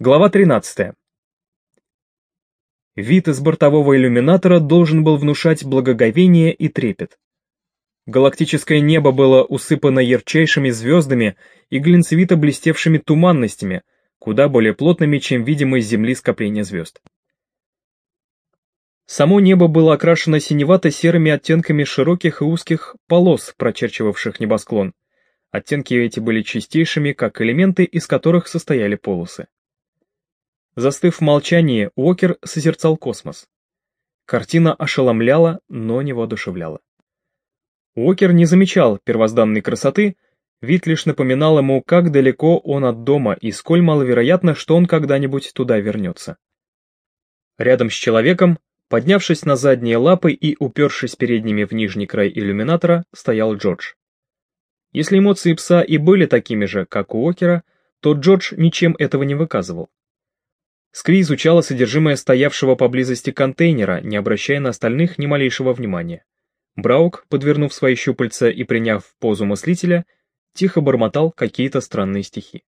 Глава 13. Вид из бортового иллюминатора должен был внушать благоговение и трепет. Галактическое небо было усыпано ярчайшими звездами и глинцевито блестевшими туманностями, куда более плотными, чем видимые с Земли скопления звезд. Само небо было окрашено синевато-серыми оттенками широких и узких полос, прочерчивавших небосклон. Оттенки эти были чистейшими, как элементы, из которых состояли полосы. Застыв в молчании, Уокер созерцал космос. Картина ошеломляла, но не воодушевляла. Уокер не замечал первозданной красоты, вид лишь напоминал ему, как далеко он от дома и сколь маловероятно, что он когда-нибудь туда вернется. Рядом с человеком, поднявшись на задние лапы и упершись передними в нижний край иллюминатора, стоял Джордж. Если эмоции пса и были такими же, как у Уокера, то Джордж ничем этого не выказывал. Скри изучала содержимое стоявшего поблизости контейнера, не обращая на остальных ни малейшего внимания. Браук, подвернув свои щупальца и приняв позу мыслителя, тихо бормотал какие-то странные стихи.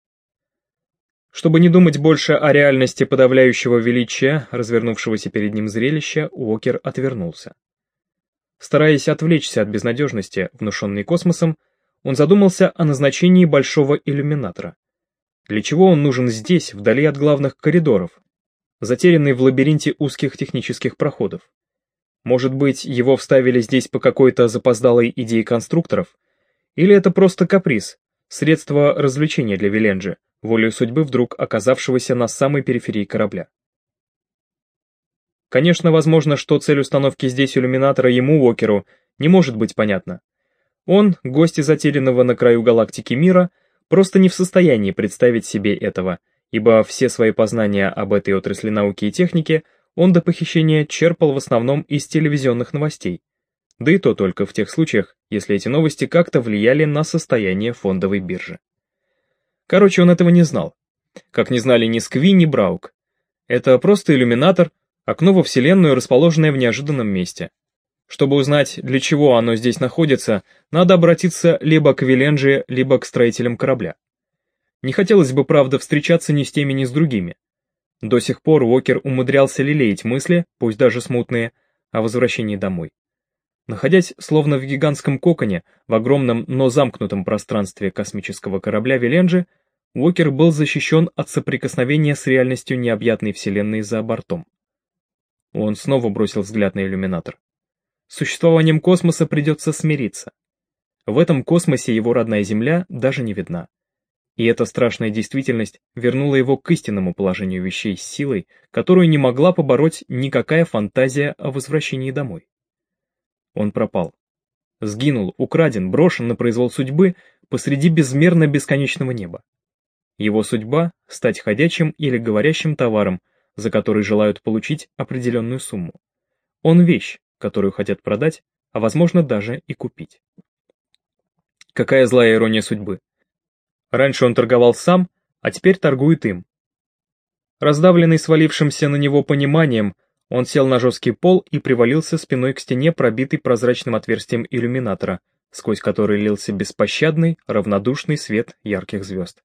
Чтобы не думать больше о реальности подавляющего величия, развернувшегося перед ним зрелища, Уокер отвернулся. Стараясь отвлечься от безнадежности, внушенной космосом, он задумался о назначении большого иллюминатора. Для чего он нужен здесь, вдали от главных коридоров, затерянный в лабиринте узких технических проходов? Может быть, его вставили здесь по какой-то запоздалой идее конструкторов? Или это просто каприз, средство развлечения для Виленджи, волею судьбы вдруг оказавшегося на самой периферии корабля? Конечно, возможно, что цель установки здесь иллюминатора ему, Уокеру, не может быть понятна. Он, гость из затерянного на краю галактики мира, просто не в состоянии представить себе этого, ибо все свои познания об этой отрасли науки и техники он до похищения черпал в основном из телевизионных новостей. Да и то только в тех случаях, если эти новости как-то влияли на состояние фондовой биржи. Короче, он этого не знал. Как не знали ни Скви, ни Браук. Это просто иллюминатор, окно во Вселенную, расположенное в неожиданном месте. Чтобы узнать, для чего оно здесь находится, надо обратиться либо к Виленджи, либо к строителям корабля. Не хотелось бы, правда, встречаться ни с теми, ни с другими. До сих пор Уокер умудрялся лелеять мысли, пусть даже смутные, о возвращении домой. Находясь словно в гигантском коконе, в огромном, но замкнутом пространстве космического корабля Виленджи, Уокер был защищен от соприкосновения с реальностью необъятной вселенной за бортом. Он снова бросил взгляд на иллюминатор. С существованием космоса придется смириться. В этом космосе его родная Земля даже не видна. И эта страшная действительность вернула его к истинному положению вещей с силой, которую не могла побороть никакая фантазия о возвращении домой. Он пропал. Сгинул, украден, брошен на произвол судьбы посреди безмерно бесконечного неба. Его судьба — стать ходячим или говорящим товаром, за который желают получить определенную сумму. Он вещь, которую хотят продать, а возможно даже и купить. Какая злая ирония судьбы. Раньше он торговал сам, а теперь торгует им. Раздавленный свалившимся на него пониманием, он сел на жесткий пол и привалился спиной к стене, пробитой прозрачным отверстием иллюминатора, сквозь который лился беспощадный, равнодушный свет ярких звезд.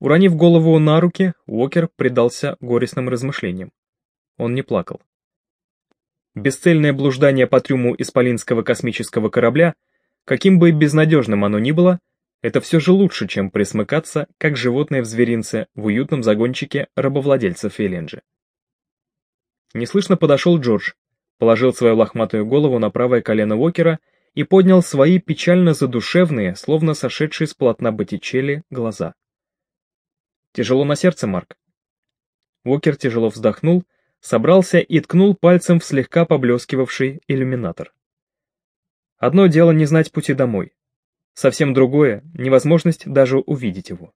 Уронив голову на руки, Уокер предался горестным размышлениям. Он не плакал. Бесцельное блуждание по трюму исполинского космического корабля, каким бы безнадежным оно ни было, это все же лучше, чем присмыкаться, как животное в зверинце, в уютном загончике рабовладельцев Фейленджи. Неслышно подошел Джордж, положил свою лохматую голову на правое колено Уокера и поднял свои печально задушевные, словно сошедшие с полотна Боттичелли, глаза. «Тяжело на сердце, Марк?» Уокер тяжело вздохнул собрался и ткнул пальцем в слегка поблескивавший иллюминатор. Одно дело не знать пути домой. Совсем другое — невозможность даже увидеть его.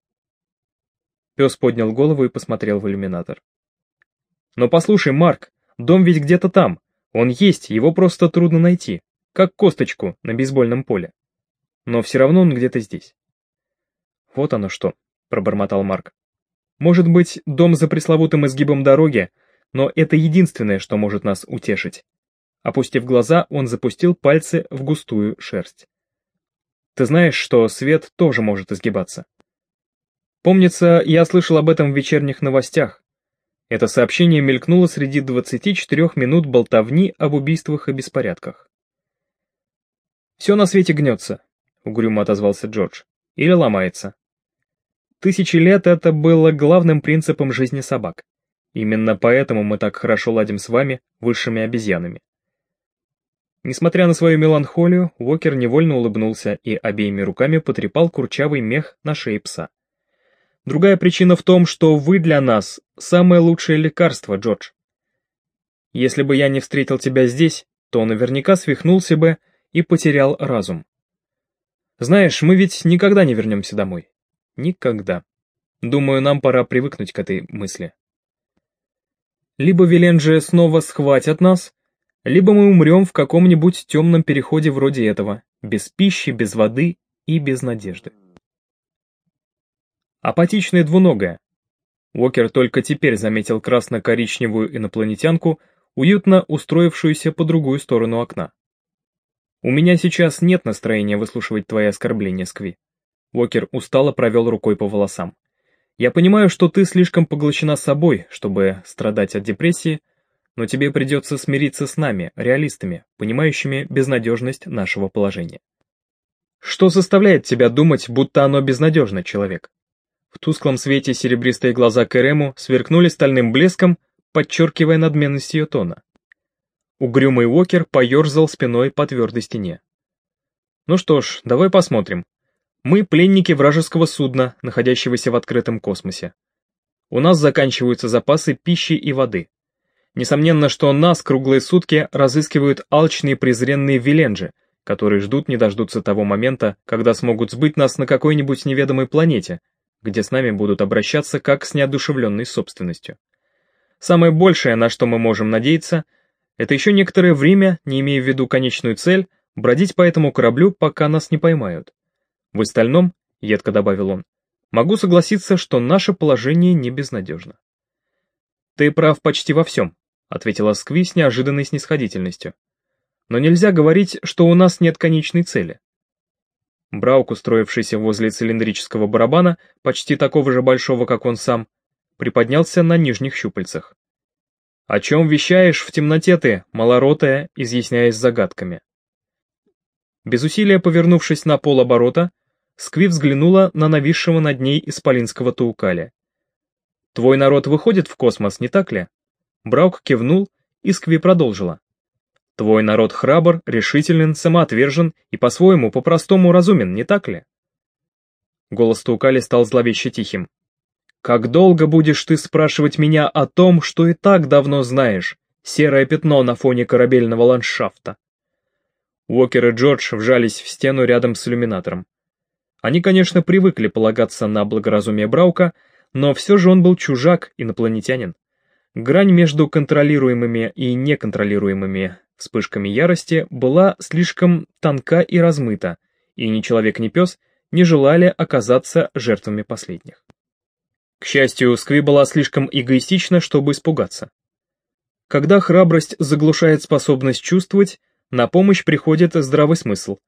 Пес поднял голову и посмотрел в иллюминатор. «Но послушай, Марк, дом ведь где-то там. Он есть, его просто трудно найти, как косточку на бейсбольном поле. Но все равно он где-то здесь». «Вот оно что», — пробормотал Марк. «Может быть, дом за пресловутым изгибом дороги но это единственное, что может нас утешить. Опустив глаза, он запустил пальцы в густую шерсть. Ты знаешь, что свет тоже может изгибаться? Помнится, я слышал об этом в вечерних новостях. Это сообщение мелькнуло среди 24 минут болтовни об убийствах и беспорядках. «Все на свете гнется», — угрюмо отозвался Джордж, — «или ломается». Тысячи лет это было главным принципом жизни собак. Именно поэтому мы так хорошо ладим с вами, высшими обезьянами. Несмотря на свою меланхолию, Уокер невольно улыбнулся и обеими руками потрепал курчавый мех на шее пса. Другая причина в том, что вы для нас самое лучшее лекарство, Джордж. Если бы я не встретил тебя здесь, то наверняка свихнулся бы и потерял разум. Знаешь, мы ведь никогда не вернемся домой. Никогда. Думаю, нам пора привыкнуть к этой мысли. Либо Веленджи снова схватят нас, либо мы умрем в каком-нибудь темном переходе вроде этого, без пищи, без воды и без надежды. Апатичная двуногая. Уокер только теперь заметил красно-коричневую инопланетянку, уютно устроившуюся по другую сторону окна. «У меня сейчас нет настроения выслушивать твои оскорбления, Скви». Уокер устало провел рукой по волосам. «Я понимаю, что ты слишком поглощена собой, чтобы страдать от депрессии, но тебе придется смириться с нами, реалистами, понимающими безнадежность нашего положения». «Что заставляет тебя думать, будто оно безнадежно, человек?» В тусклом свете серебристые глаза Керему сверкнули стальным блеском, подчеркивая надменность ее тона. Угрюмый Уокер поерзал спиной по твердой стене. «Ну что ж, давай посмотрим. Мы пленники вражеского судна, находящегося в открытом космосе. У нас заканчиваются запасы пищи и воды. Несомненно, что нас круглые сутки разыскивают алчные презренные виленджи, которые ждут не дождутся того момента, когда смогут сбыть нас на какой-нибудь неведомой планете, где с нами будут обращаться как с неодушевленной собственностью. Самое большее, на что мы можем надеяться, это еще некоторое время, не имея в виду конечную цель, бродить по этому кораблю, пока нас не поймают. В остальном, едко добавил он, могу согласиться, что наше положение не безнадежно. Ты прав почти во всем, ответила Скви с неожиданной снисходительностью. Но нельзя говорить, что у нас нет конечной цели. Браук, устроившийся возле цилиндрического барабана, почти такого же большого, как он сам, приподнялся на нижних щупальцах. «О чем вещаешь в темноте ты, малоротая, изъясняясь загадками?» Без усилия повернувшись на полоборота, Скви взглянула на нависшего над ней исполинского таукаля. «Твой народ выходит в космос, не так ли?» Браук кивнул, и Скви продолжила. Твой народ храбр, решителен, самоотвержен и по-своему, по-простому разумен, не так ли? Голос Таукали стал зловеще тихим. «Как долго будешь ты спрашивать меня о том, что и так давно знаешь, серое пятно на фоне корабельного ландшафта?» Уокер и Джордж вжались в стену рядом с иллюминатором. Они, конечно, привыкли полагаться на благоразумие Браука, но все же он был чужак, инопланетянин. Грань между контролируемыми и неконтролируемыми вспышками ярости была слишком тонка и размыта, и ни человек, ни пес не желали оказаться жертвами последних. К счастью, Скви была слишком эгоистична, чтобы испугаться. Когда храбрость заглушает способность чувствовать, на помощь приходит здравый смысл.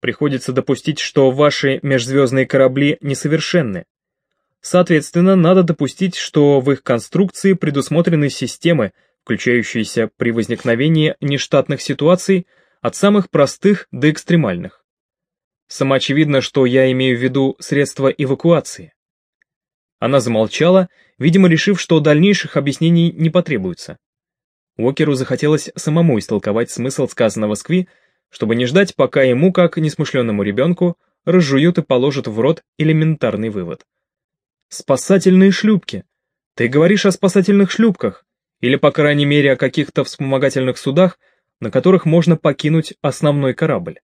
Приходится допустить, что ваши межзвездные корабли несовершенны. Соответственно, надо допустить, что в их конструкции предусмотрены системы, включающиеся при возникновении нештатных ситуаций от самых простых до экстремальных. Самоочевидно, что я имею в виду средства эвакуации. Она замолчала, видимо, решив, что дальнейших объяснений не потребуется. Уокеру захотелось самому истолковать смысл сказанного Скви, чтобы не ждать, пока ему, как несмышленному ребенку, разжуют и положат в рот элементарный вывод. «Спасательные шлюпки! Ты говоришь о спасательных шлюпках! или по крайней мере о каких-то вспомогательных судах, на которых можно покинуть основной корабль.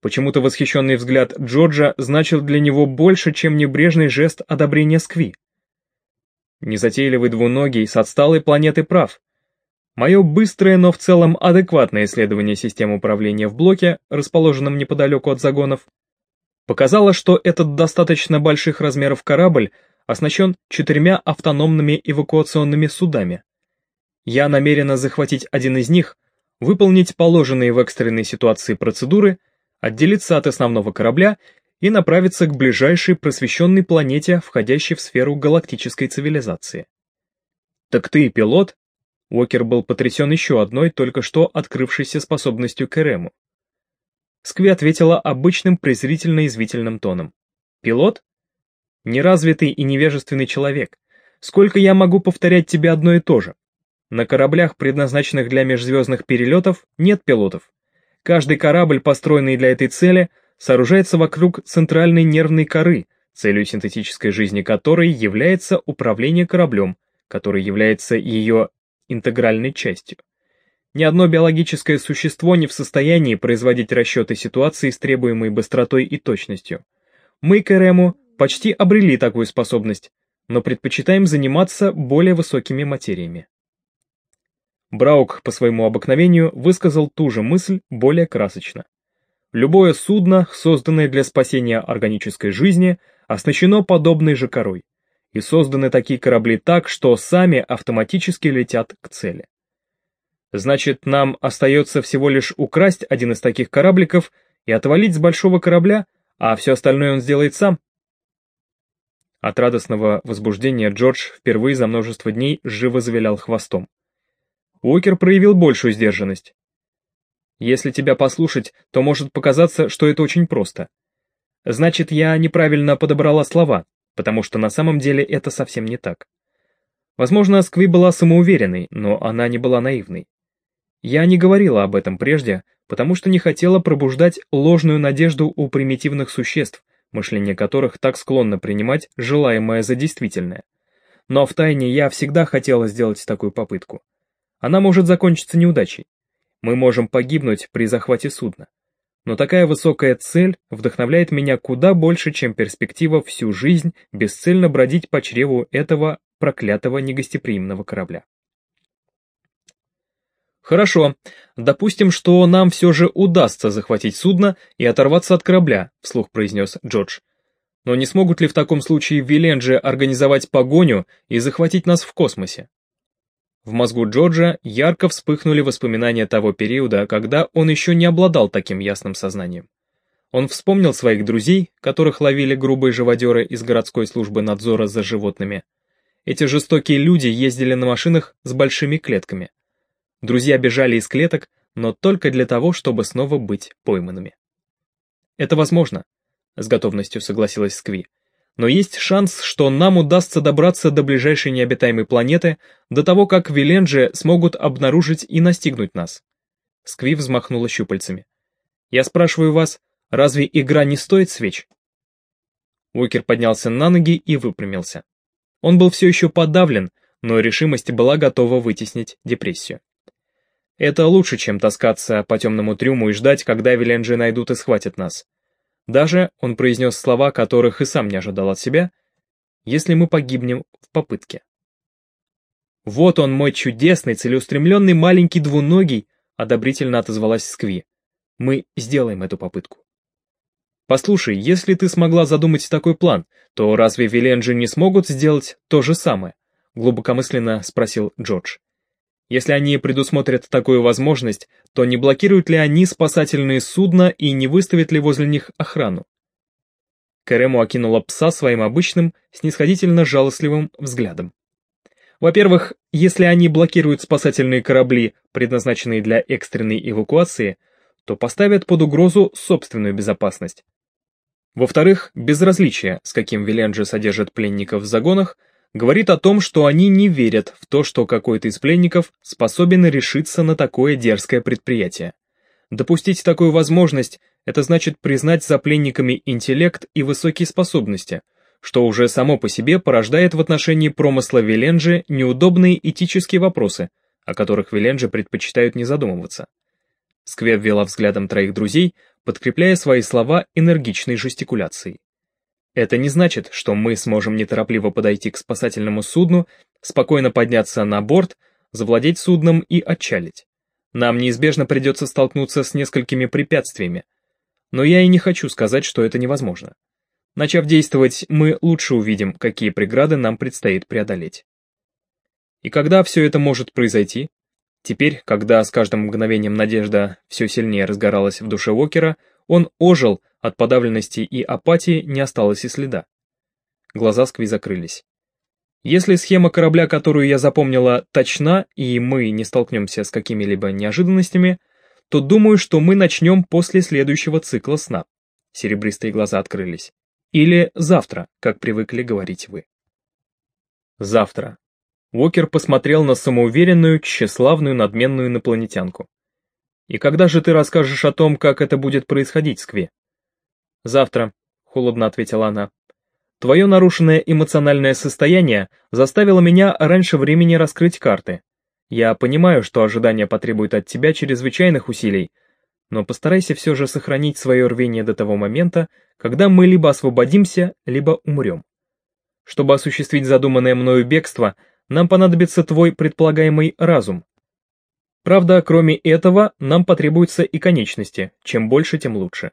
Почему-то восхищенный взгляд Джорджа значил для него больше, чем небрежный жест одобрения Скви. Незатейливый двуногий с отсталой планеты прав. Мое быстрое, но в целом адекватное исследование систем управления в блоке, расположенном неподалеку от загонов, показало, что этот достаточно больших размеров корабль оснащен четырьмя автономными эвакуационными судами. Я намерена захватить один из них, выполнить положенные в экстренной ситуации процедуры, отделиться от основного корабля и направиться к ближайшей просвещенной планете, входящей в сферу галактической цивилизации. «Так ты пилот?» Уокер был потрясен еще одной, только что открывшейся способностью к Эрему. Скви ответила обычным презрительно-извительным тоном. «Пилот? Неразвитый и невежественный человек. Сколько я могу повторять тебе одно и то же? На кораблях, предназначенных для межзвездных перелетов, нет пилотов. Каждый корабль, построенный для этой цели, сооружается вокруг центральной нервной коры, целью синтетической жизни которой является управление кораблем, который является ее интегральной частью. Ни одно биологическое существо не в состоянии производить расчеты ситуации с требуемой быстротой и точностью. Мы, Керему, почти обрели такую способность, но предпочитаем заниматься более высокими материями. Браук по своему обыкновению высказал ту же мысль более красочно. Любое судно, созданное для спасения органической жизни, оснащено подобной же корой, и созданы такие корабли так, что сами автоматически летят к цели. Значит, нам остается всего лишь украсть один из таких корабликов и отвалить с большого корабля, а все остальное он сделает сам? От радостного возбуждения Джордж впервые за множество дней живо завилял хвостом. Уокер проявил большую сдержанность. Если тебя послушать, то может показаться, что это очень просто. Значит, я неправильно подобрала слова, потому что на самом деле это совсем не так. Возможно, Скви была самоуверенной, но она не была наивной. Я не говорила об этом прежде, потому что не хотела пробуждать ложную надежду у примитивных существ, мышление которых так склонно принимать желаемое за действительное. Но втайне я всегда хотела сделать такую попытку. Она может закончиться неудачей. Мы можем погибнуть при захвате судна. Но такая высокая цель вдохновляет меня куда больше, чем перспектива всю жизнь бесцельно бродить по чреву этого проклятого негостеприимного корабля. Хорошо, допустим, что нам все же удастся захватить судно и оторваться от корабля, вслух произнес Джордж. Но не смогут ли в таком случае Виленджи организовать погоню и захватить нас в космосе? В мозгу Джорджа ярко вспыхнули воспоминания того периода, когда он еще не обладал таким ясным сознанием. Он вспомнил своих друзей, которых ловили грубые живодеры из городской службы надзора за животными. Эти жестокие люди ездили на машинах с большими клетками. Друзья бежали из клеток, но только для того, чтобы снова быть пойманными. «Это возможно», — с готовностью согласилась Скви но есть шанс, что нам удастся добраться до ближайшей необитаемой планеты до того, как Виленджи смогут обнаружить и настигнуть нас. Скви взмахнула щупальцами. Я спрашиваю вас, разве игра не стоит свеч? Уикер поднялся на ноги и выпрямился. Он был все еще подавлен, но решимость была готова вытеснить депрессию. Это лучше, чем таскаться по темному трюму и ждать, когда Виленджи найдут и схватят нас. Даже он произнес слова, которых и сам не ожидал от себя, если мы погибнем в попытке. «Вот он, мой чудесный, целеустремленный маленький двуногий», одобрительно отозвалась Скви. «Мы сделаем эту попытку». «Послушай, если ты смогла задумать такой план, то разве Виленджи не смогут сделать то же самое?» глубокомысленно спросил Джордж. Если они предусмотрят такую возможность, то не блокируют ли они спасательные судна и не выставят ли возле них охрану? Карему окинула пса своим обычным, снисходительно жалостливым взглядом. Во-первых, если они блокируют спасательные корабли, предназначенные для экстренной эвакуации, то поставят под угрозу собственную безопасность. Во-вторых, безразличие, с каким Виленджи содержит пленников в загонах, говорит о том, что они не верят в то, что какой-то из пленников способен решиться на такое дерзкое предприятие. Допустить такую возможность – это значит признать за пленниками интеллект и высокие способности, что уже само по себе порождает в отношении промысла Виленджи неудобные этические вопросы, о которых Виленджи предпочитают не задумываться. Сквер ввела взглядом троих друзей, подкрепляя свои слова энергичной жестикуляцией. Это не значит, что мы сможем неторопливо подойти к спасательному судну, спокойно подняться на борт, завладеть судном и отчалить. Нам неизбежно придется столкнуться с несколькими препятствиями. Но я и не хочу сказать, что это невозможно. Начав действовать, мы лучше увидим, какие преграды нам предстоит преодолеть. И когда все это может произойти? Теперь, когда с каждым мгновением надежда все сильнее разгоралась в душе Уокера, он ожил, От подавленности и апатии не осталось и следа. Глаза Скви закрылись. Если схема корабля, которую я запомнила, точна, и мы не столкнемся с какими-либо неожиданностями, то думаю, что мы начнем после следующего цикла сна. Серебристые глаза открылись. Или завтра, как привыкли говорить вы. Завтра. Уокер посмотрел на самоуверенную, тщеславную, надменную инопланетянку. «И когда же ты расскажешь о том, как это будет происходить, Скви?» «Завтра», — холодно ответила она. Твое нарушенное эмоциональное состояние заставило меня раньше времени раскрыть карты. Я понимаю, что ожидание потребует от тебя чрезвычайных усилий, но постарайся все же сохранить свое рвение до того момента, когда мы либо освободимся, либо умрем. Чтобы осуществить задуманное мною бегство, нам понадобится твой предполагаемый разум. Правда, кроме этого, нам потребуются и конечности, чем больше, тем лучше.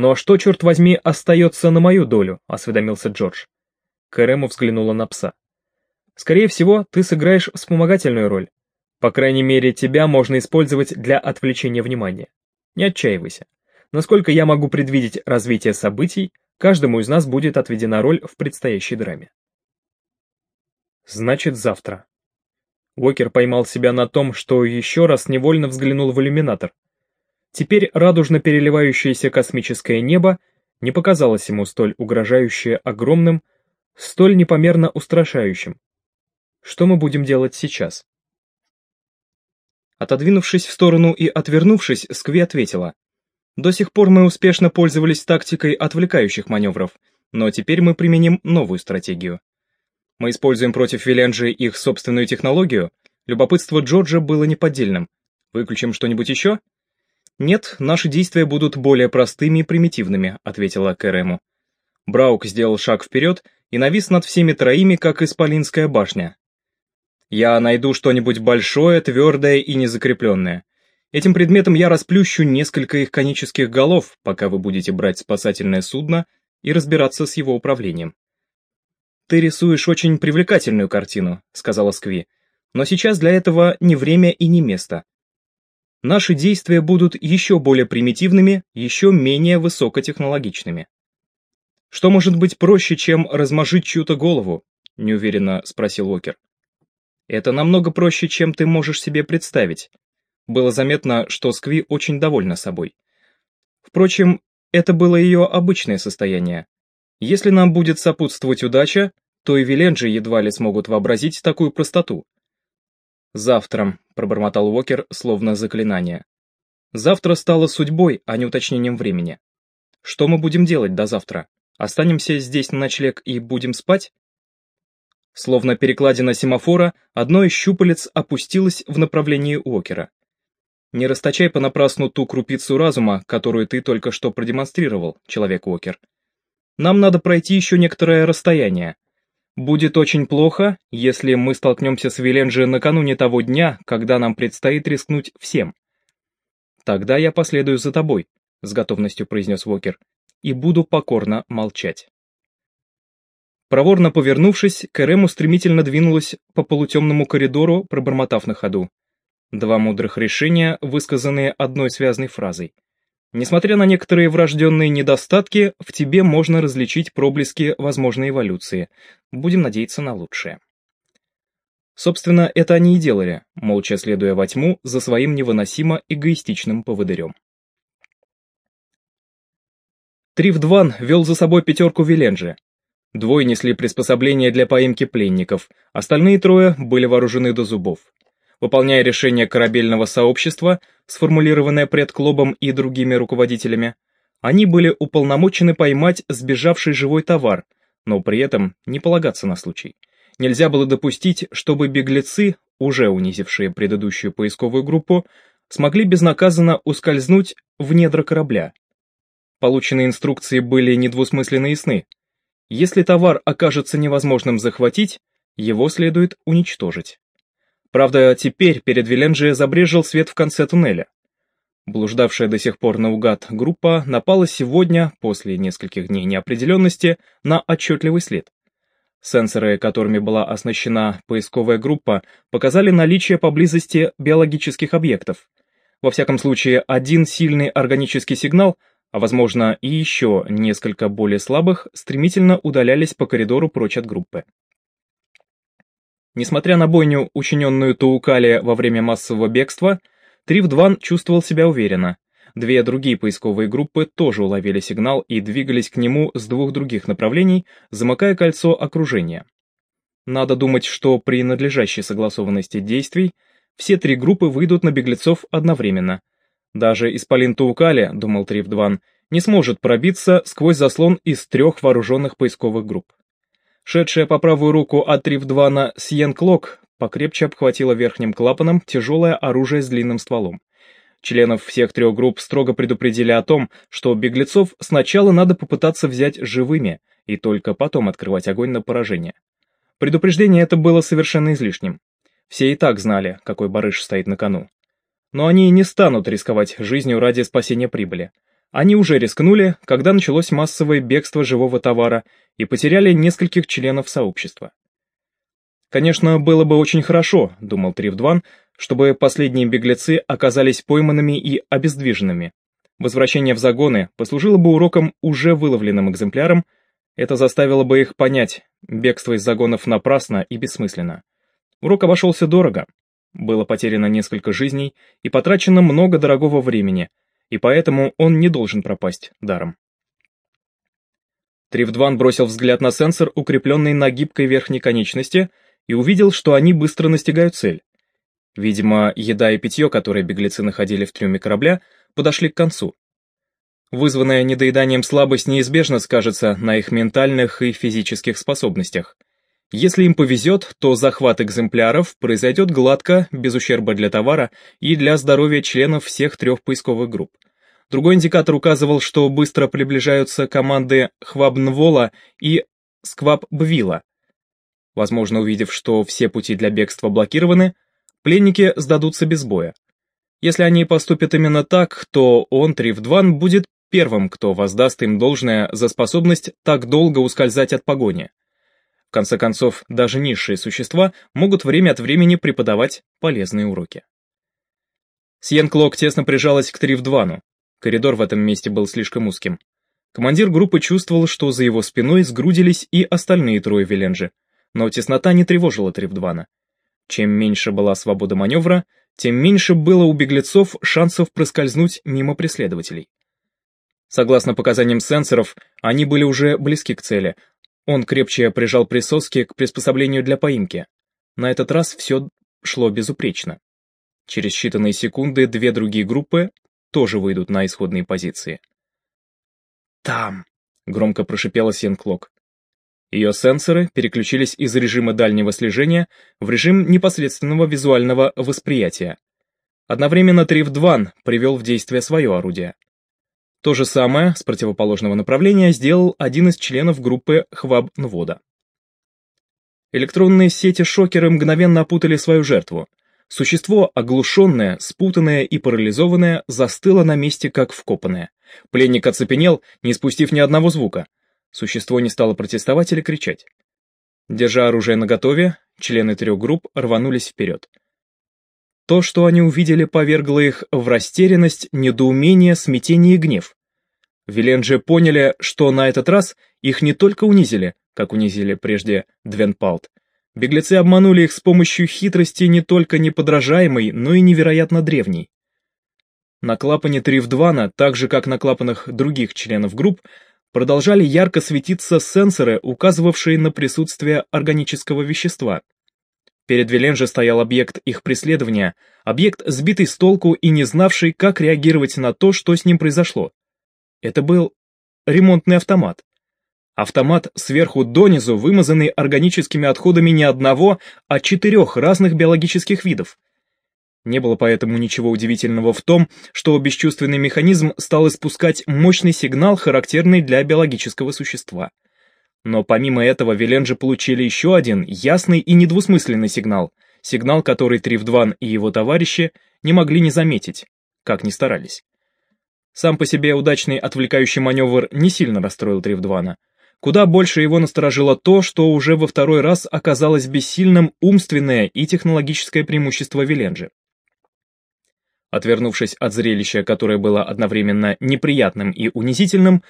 «Но что, черт возьми, остается на мою долю?» — осведомился Джордж. Кэрэму взглянула на пса. «Скорее всего, ты сыграешь вспомогательную роль. По крайней мере, тебя можно использовать для отвлечения внимания. Не отчаивайся. Насколько я могу предвидеть развитие событий, каждому из нас будет отведена роль в предстоящей драме». «Значит, завтра». Уокер поймал себя на том, что еще раз невольно взглянул в иллюминатор — Теперь радужно переливающееся космическое небо не показалось ему столь угрожающе огромным, столь непомерно устрашающим. Что мы будем делать сейчас? Отодвинувшись в сторону и отвернувшись, Скви ответила. До сих пор мы успешно пользовались тактикой отвлекающих маневров, но теперь мы применим новую стратегию. Мы используем против Виленджи их собственную технологию. Любопытство Джорджа было неподдельным. Выключим что-нибудь еще? «Нет, наши действия будут более простыми и примитивными», — ответила Кэрэму. Браук сделал шаг вперед и навис над всеми троими, как исполинская башня. «Я найду что-нибудь большое, твердое и незакрепленное. Этим предметом я расплющу несколько их конических голов, пока вы будете брать спасательное судно и разбираться с его управлением». «Ты рисуешь очень привлекательную картину», — сказала Скви. «Но сейчас для этого не время и не место наши действия будут еще более примитивными, еще менее высокотехнологичными. «Что может быть проще, чем размажить чью-то голову?» — неуверенно спросил Уокер. «Это намного проще, чем ты можешь себе представить». Было заметно, что Скви очень довольна собой. Впрочем, это было ее обычное состояние. Если нам будет сопутствовать удача, то и Виленджи едва ли смогут вообразить такую простоту. «Завтра», — пробормотал Уокер, словно заклинание. «Завтра стало судьбой, а не уточнением времени. Что мы будем делать до завтра? Останемся здесь на ночлег и будем спать?» Словно перекладина семафора, одно из щупалец опустилось в направлении Уокера. «Не расточай понапрасну ту крупицу разума, которую ты только что продемонстрировал, человек Уокер. Нам надо пройти еще некоторое расстояние, Будет очень плохо, если мы столкнемся с Виленджи накануне того дня, когда нам предстоит рискнуть всем. Тогда я последую за тобой, с готовностью произнес Вокер, и буду покорно молчать. Проворно повернувшись, Керему стремительно двинулась по полутемному коридору, пробормотав на ходу. Два мудрых решения, высказанные одной связной фразой — Несмотря на некоторые врожденные недостатки, в тебе можно различить проблески возможной эволюции. Будем надеяться на лучшее. Собственно, это они и делали, молча следуя во тьму за своим невыносимо эгоистичным поводырем. Трифдван вел за собой пятерку Виленджи. Двое несли приспособления для поимки пленников, остальные трое были вооружены до зубов. Выполняя решение корабельного сообщества, сформулированное предклубом и другими руководителями, они были уполномочены поймать сбежавший живой товар, но при этом не полагаться на случай. Нельзя было допустить, чтобы беглецы, уже унизившие предыдущую поисковую группу, смогли безнаказанно ускользнуть в недра корабля. Полученные инструкции были недвусмысленно ясны. Если товар окажется невозможным захватить, его следует уничтожить. Правда, теперь перед Виленджи забрежил свет в конце туннеля. Блуждавшая до сих пор наугад группа напала сегодня, после нескольких дней неопределенности, на отчетливый след. Сенсоры, которыми была оснащена поисковая группа, показали наличие поблизости биологических объектов. Во всяком случае, один сильный органический сигнал а возможно и еще несколько более слабых, стремительно удалялись по коридору прочь от группы. Несмотря на бойню, учиненную Таукале во время массового бегства, Тривдван чувствовал себя уверенно. Две другие поисковые группы тоже уловили сигнал и двигались к нему с двух других направлений, замыкая кольцо окружения. Надо думать, что при надлежащей согласованности действий все три группы выйдут на беглецов одновременно. Даже Исполин Таукале, думал Тривдван, не сможет пробиться сквозь заслон из трех вооруженных поисковых групп. Шедшая по правую руку от Тривдвана Сьен Клок покрепче обхватила верхним клапаном тяжелое оружие с длинным стволом. Членов всех трех групп строго предупредили о том, что беглецов сначала надо попытаться взять живыми, и только потом открывать огонь на поражение. Предупреждение это было совершенно излишним. Все и так знали, какой барыш стоит на кону. Но они не станут рисковать жизнью ради спасения прибыли. Они уже рискнули, когда началось массовое бегство живого товара и потеряли нескольких членов сообщества. Конечно, было бы очень хорошо, думал Тривдван, чтобы последние беглецы оказались пойманными и обездвиженными. Возвращение в загоны послужило бы уроком уже выловленным экземплярам, это заставило бы их понять, бегство из загонов напрасно и бессмысленно. Урок обошелся дорого. Было потеряно несколько жизней и потрачено много дорогого времени, и поэтому он не должен пропасть даром. Тривдван бросил взгляд на сенсор, укрепленный на гибкой верхней конечности, и увидел, что они быстро настигают цель. Видимо, еда и питье, которые беглецы находили в трюме корабля, подошли к концу. Вызванная недоеданием слабость неизбежно скажется на их ментальных и физических способностях. Если им повезет, то захват экземпляров произойдет гладко, без ущерба для товара и для здоровья членов всех трех поисковых групп. Другой индикатор указывал, что быстро приближаются команды Хвабнвола и Скваббвила. Возможно, увидев, что все пути для бегства блокированы, пленники сдадутся без боя. Если они поступят именно так, то он, Тривдван, будет первым, кто воздаст им должное за способность так долго ускользать от погони. В конце концов, даже низшие существа могут время от времени преподавать полезные уроки. Сьенклок тесно прижалась к Тривдвану. Коридор в этом месте был слишком узким. Командир группы чувствовал, что за его спиной сгрудились и остальные трое Веленджи, но теснота не тревожила Тривдвана. Чем меньше была свобода маневра, тем меньше было у беглецов шансов проскользнуть мимо преследователей. Согласно показаниям сенсоров, они были уже близки к цели, он крепче прижал присоски к приспособлению для поимки. На этот раз все шло безупречно. Через считанные секунды две другие группы тоже выйдут на исходные позиции. «Там!» — громко прошипела Сенклок. Ее сенсоры переключились из режима дальнего слежения в режим непосредственного визуального восприятия. Одновременно Триф-2 привел в действие свое орудие. То же самое, с противоположного направления, сделал один из членов группы Хваб-Нвода. Электронные сети-шокеры мгновенно опутали свою жертву. Существо, оглушенное, спутанное и парализованное, застыло на месте, как вкопанное. Пленник оцепенел, не спустив ни одного звука. Существо не стало протестовать или кричать. Держа оружие наготове, члены трех групп рванулись вперед. То, что они увидели, повергло их в растерянность, недоумение, смятение и гнев. Виленджи поняли, что на этот раз их не только унизили, как унизили прежде Двенпалт. Беглецы обманули их с помощью хитрости не только неподражаемой, но и невероятно древней. На клапане Трифдвана, так же как на клапанах других членов групп, продолжали ярко светиться сенсоры, указывавшие на присутствие органического вещества – Перед Виленже стоял объект их преследования, объект, сбитый с толку и не знавший, как реагировать на то, что с ним произошло. Это был ремонтный автомат. Автомат сверху донизу, вымазанный органическими отходами не одного, а четырех разных биологических видов. Не было поэтому ничего удивительного в том, что бесчувственный механизм стал испускать мощный сигнал, характерный для биологического существа. Но помимо этого Виленджи получили еще один ясный и недвусмысленный сигнал, сигнал, который Тривдван и его товарищи не могли не заметить, как ни старались. Сам по себе удачный отвлекающий маневр не сильно расстроил Тривдвана. Куда больше его насторожило то, что уже во второй раз оказалось бессильным умственное и технологическое преимущество Виленджи. Отвернувшись от зрелища, которое было одновременно неприятным и унизительным,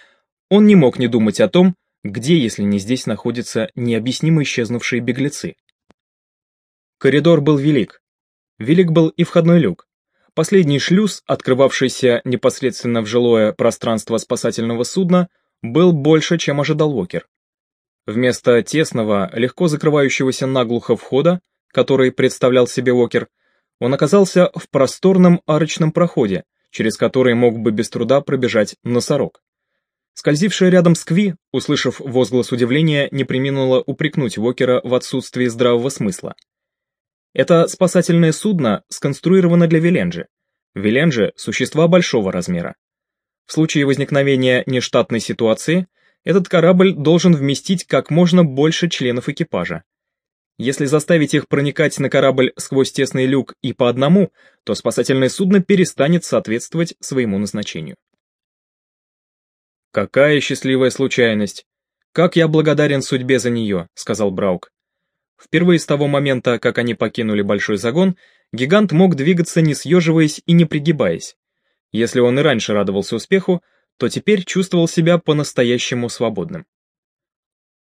он не мог не думать о том, где, если не здесь, находятся необъяснимо исчезнувшие беглецы. Коридор был велик. Велик был и входной люк. Последний шлюз, открывавшийся непосредственно в жилое пространство спасательного судна, был больше, чем ожидал Уокер. Вместо тесного, легко закрывающегося наглухо входа, который представлял себе Уокер, он оказался в просторном арочном проходе, через который мог бы без труда пробежать носорог. Скользившая рядом Скви, услышав возглас удивления, не приминула упрекнуть Уокера в отсутствии здравого смысла. Это спасательное судно сконструировано для Веленджи. Веленджи – существа большого размера. В случае возникновения нештатной ситуации, этот корабль должен вместить как можно больше членов экипажа. Если заставить их проникать на корабль сквозь тесный люк и по одному, то спасательное судно перестанет соответствовать своему назначению. «Какая счастливая случайность! Как я благодарен судьбе за нее», — сказал Браук. Впервые с того момента, как они покинули большой загон, гигант мог двигаться не съеживаясь и не пригибаясь. Если он и раньше радовался успеху, то теперь чувствовал себя по-настоящему свободным.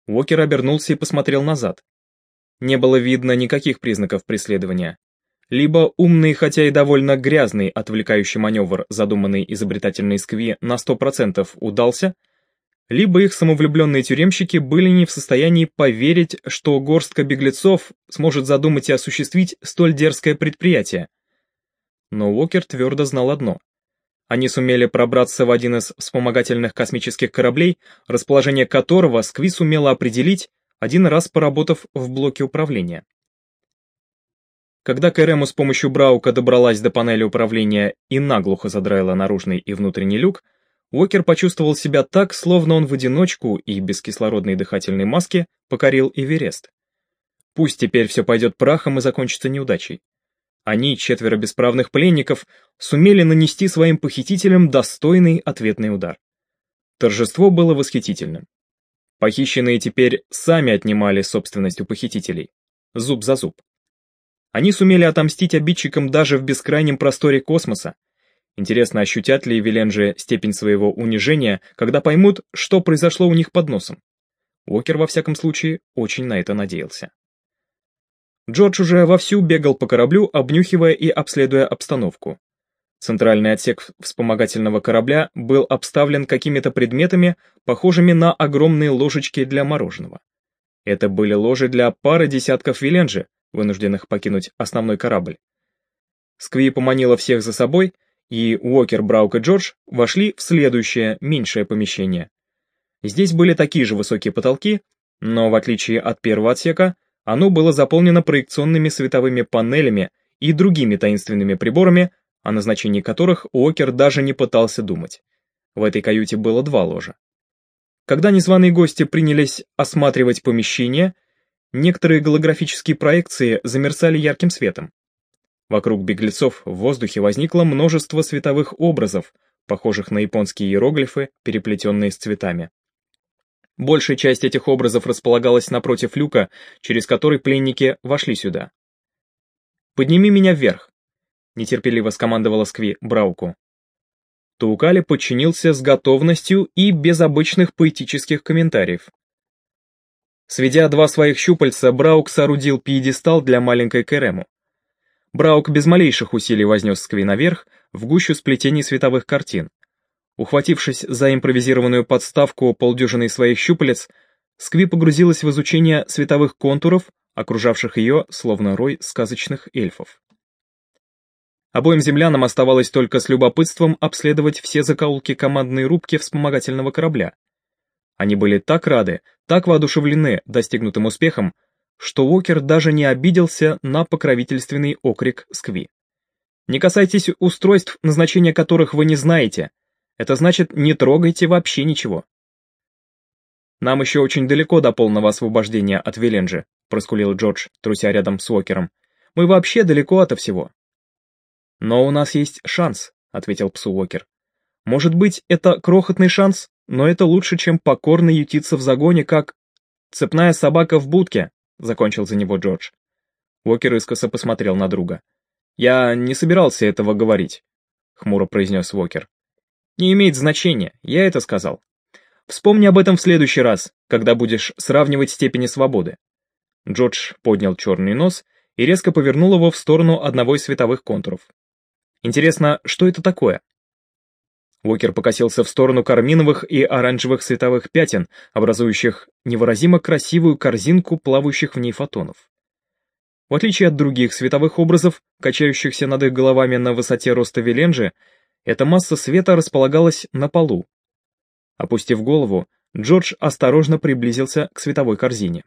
Уокер обернулся и посмотрел назад. Не было видно никаких признаков преследования. Либо умный, хотя и довольно грязный отвлекающий маневр, задуманный изобретательной Скви, на 100% удался, либо их самовлюбленные тюремщики были не в состоянии поверить, что горстка беглецов сможет задумать и осуществить столь дерзкое предприятие. Но Уокер твердо знал одно. Они сумели пробраться в один из вспомогательных космических кораблей, расположение которого Скви сумела определить, один раз поработав в блоке управления. Когда Кэрему с помощью Браука добралась до панели управления и наглухо задраила наружный и внутренний люк, Уокер почувствовал себя так, словно он в одиночку и без кислородной дыхательной маски покорил Эверест. Пусть теперь все пойдет прахом и закончится неудачей. Они, четверо бесправных пленников, сумели нанести своим похитителям достойный ответный удар. Торжество было восхитительным. Похищенные теперь сами отнимали собственность у похитителей. Зуб за зуб. Они сумели отомстить обидчикам даже в бескрайнем просторе космоса, Интересно, ощутят ли Виленджи степень своего унижения, когда поймут, что произошло у них под носом. Уокер, во всяком случае, очень на это надеялся. Джордж уже вовсю бегал по кораблю, обнюхивая и обследуя обстановку. Центральный отсек вспомогательного корабля был обставлен какими-то предметами, похожими на огромные ложечки для мороженого. Это были ложи для пары десятков Виленджи, вынужденных покинуть основной корабль. Скви поманила всех за собой, и Уокер, Браук и Джордж вошли в следующее, меньшее помещение. Здесь были такие же высокие потолки, но в отличие от первого отсека, оно было заполнено проекционными световыми панелями и другими таинственными приборами, о назначении которых Уокер даже не пытался думать. В этой каюте было два ложа. Когда незваные гости принялись осматривать помещение, некоторые голографические проекции замерцали ярким светом. Вокруг беглецов в воздухе возникло множество световых образов, похожих на японские иероглифы, переплетенные с цветами. Большая часть этих образов располагалась напротив люка, через который пленники вошли сюда. «Подними меня вверх», — нетерпеливо скомандовала Скви Брауку. Таукали подчинился с готовностью и без обычных поэтических комментариев. Сведя два своих щупальца, Браук соорудил пьедестал для маленькой Керему. Браук без малейших усилий вознес Скви наверх, в гущу сплетений световых картин. Ухватившись за импровизированную подставку полдюжины своих щупалец, Скви погрузилась в изучение световых контуров, окружавших ее, словно рой сказочных эльфов. Обоим землянам оставалось только с любопытством обследовать все закоулки командной рубки вспомогательного корабля. Они были так рады, так воодушевлены достигнутым успехом, что Уокер даже не обиделся на покровительственный окрик Скви. «Не касайтесь устройств, назначения которых вы не знаете. Это значит, не трогайте вообще ничего». «Нам еще очень далеко до полного освобождения от Виленджи», проскулил Джордж, труся рядом с Уокером. «Мы вообще далеко ото всего». «Но у нас есть шанс», — ответил псу Уокер. «Может быть, это крохотный шанс, но это лучше, чем покорно ютиться в загоне, как цепная собака в будке, — закончил за него Джордж. Уокер искоса посмотрел на друга. «Я не собирался этого говорить. хмуро произнес Уокер. «Не имеет значения, я это сказал. Вспомни об этом в следующий раз, когда будешь сравнивать степени свободы». Джордж поднял черный нос и резко повернул его в сторону одного из световых контуров. «Интересно, что это такое?» Уокер покосился в сторону карминовых и оранжевых световых пятен, образующих невыразимо красивую корзинку плавающих в ней фотонов. В отличие от других световых образов, качающихся над их головами на высоте роста Веленджи, эта масса света располагалась на полу. Опустив голову, Джордж осторожно приблизился к световой корзине.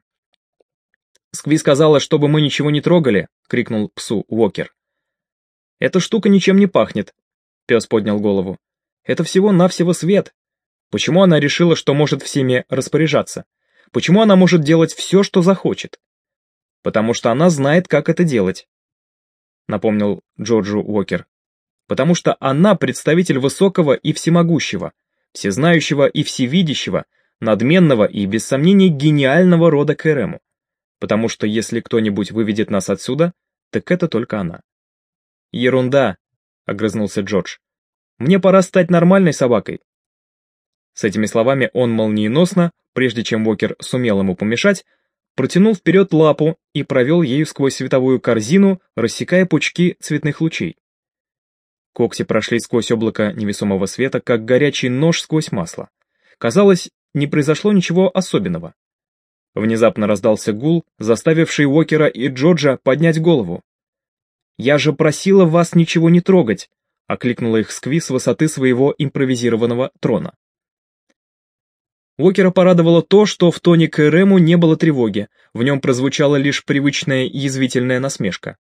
«Скви сказала, чтобы мы ничего не трогали», — крикнул псу Уокер. «Эта штука ничем не пахнет», — пес поднял голову. «Это всего-навсего свет. Почему она решила, что может всеми распоряжаться? Почему она может делать все, что захочет? потому что она знает, как это делать», — напомнил Джорджу Уокер. «Потому что она представитель высокого и всемогущего, всезнающего и всевидящего, надменного и, без сомнения, гениального рода Кэрему. Потому что если кто-нибудь выведет нас отсюда, так это только она». «Ерунда», — огрызнулся Джордж. «Мне пора стать нормальной собакой». С этими словами он молниеносно, прежде чем Уокер сумел ему помешать, протянул вперед лапу и провел ею сквозь световую корзину, рассекая пучки цветных лучей. Когти прошли сквозь облако невесомого света, как горячий нож сквозь масло. Казалось, не произошло ничего особенного. Внезапно раздался гул, заставивший Уокера и Джорджа поднять голову. «Я же просила вас ничего не трогать!» — окликнула их Скви с высоты своего импровизированного трона. Уокера порадовало то, что в тоне Кэрему не было тревоги, в нем прозвучала лишь привычная язвительная насмешка.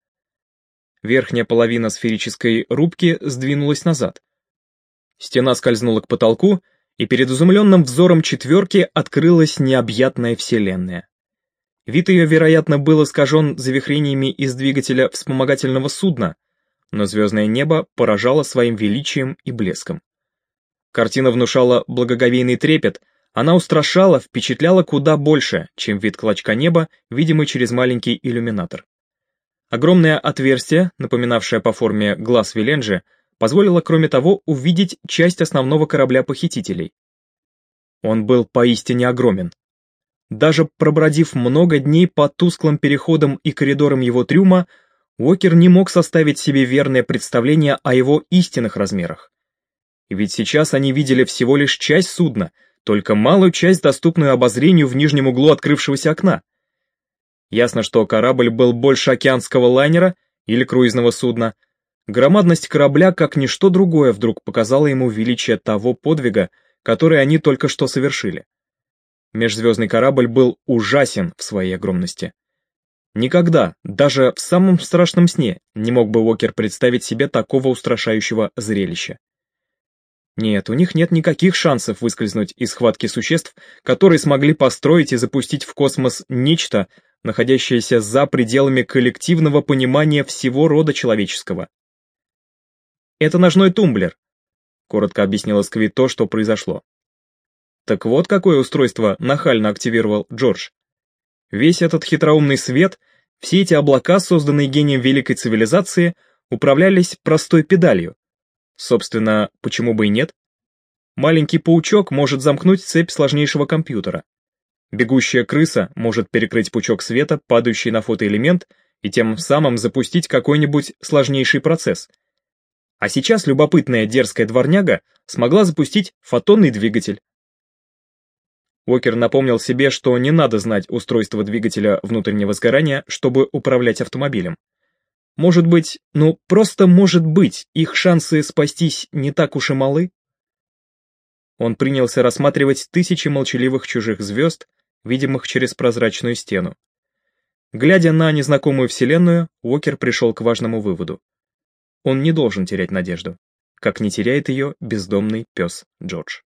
Верхняя половина сферической рубки сдвинулась назад. Стена скользнула к потолку, и перед изумленным взором четверки открылась необъятная вселенная. Вид ее, вероятно, был искажен завихрениями из двигателя вспомогательного судна, но звездное небо поражало своим величием и блеском. Картина внушала благоговейный трепет, она устрашала, впечатляла куда больше, чем вид клочка неба, видимый через маленький иллюминатор. Огромное отверстие, напоминавшее по форме глаз Виленджи, позволило, кроме того, увидеть часть основного корабля похитителей. Он был поистине огромен. Даже пробродив много дней по тусклым переходам и коридорам его трюма, Уокер не мог составить себе верное представление о его истинных размерах. Ведь сейчас они видели всего лишь часть судна — только малую часть, доступную обозрению в нижнем углу открывшегося окна. Ясно, что корабль был больше океанского лайнера или круизного судна. Громадность корабля, как ничто другое, вдруг показала ему величие того подвига, который они только что совершили. Межзвездный корабль был ужасен в своей огромности. Никогда, даже в самом страшном сне, не мог бы Уокер представить себе такого устрашающего зрелища. Нет, у них нет никаких шансов выскользнуть из схватки существ, которые смогли построить и запустить в космос нечто, находящееся за пределами коллективного понимания всего рода человеческого. «Это ножной тумблер», — коротко объяснила Скви то, что произошло. Так вот какое устройство нахально активировал Джордж. Весь этот хитроумный свет, все эти облака, созданные гением великой цивилизации, управлялись простой педалью, Собственно, почему бы и нет? Маленький паучок может замкнуть цепь сложнейшего компьютера. Бегущая крыса может перекрыть пучок света, падающий на фотоэлемент, и тем самым запустить какой-нибудь сложнейший процесс. А сейчас любопытная дерзкая дворняга смогла запустить фотонный двигатель. Уокер напомнил себе, что не надо знать устройство двигателя внутреннего сгорания, чтобы управлять автомобилем. Может быть, ну просто может быть, их шансы спастись не так уж и малы? Он принялся рассматривать тысячи молчаливых чужих звезд, видимых через прозрачную стену. Глядя на незнакомую вселенную, Уокер пришел к важному выводу. Он не должен терять надежду, как не теряет ее бездомный пес Джордж.